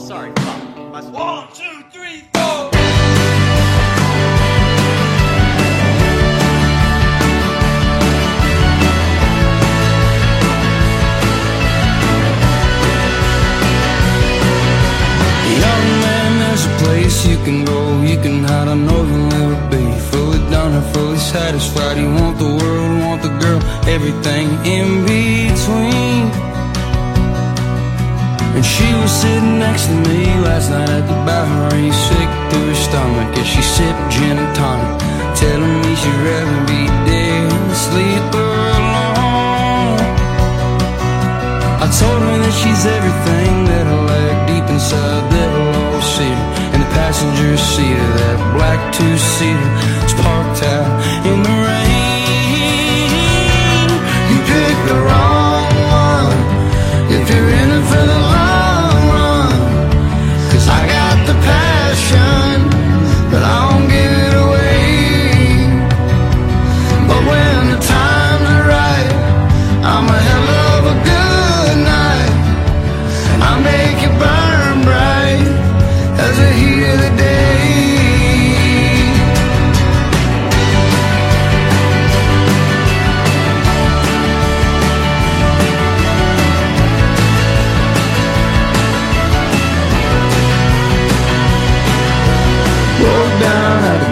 Oh, sorry, Pop. My One, two, three, four. Young man, there's a place you can go, you can hide. I know you'll never be fully done or fully satisfied. You want the world, want the girl, everything in between. She was sitting next to me last night at the ain't sick to her stomach as she sipped gin and tonic, telling me she'd rather be dead than sleep alone. I told her that she's everything that I lack deep inside that low seat in the passenger seat of that black two-seater.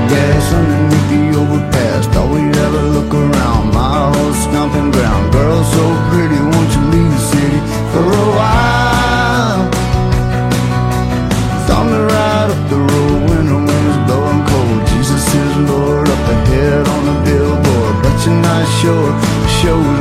Gas underneath the overpass. Thought we'd ever look around. My whole stomping ground. Girl, so pretty, won't you leave the city for a while? Thunder right up the road when the wind is blowing cold. Jesus is Lord up ahead on the billboard. But you're not sure. Shows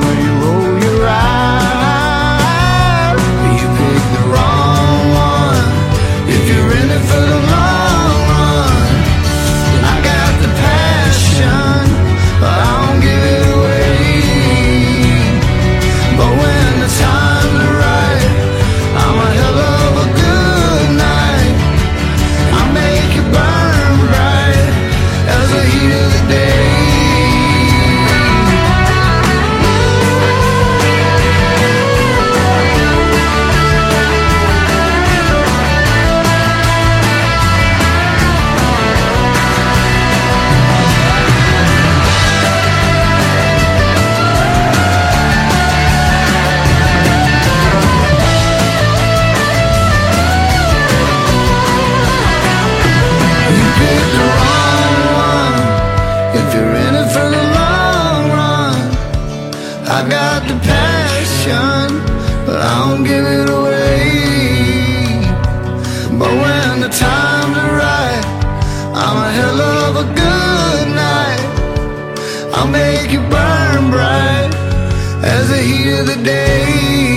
I got the passion, but I don't give it away. But when the time's right, I'm a hell of a good night. I'll make you burn bright as the heat of the day.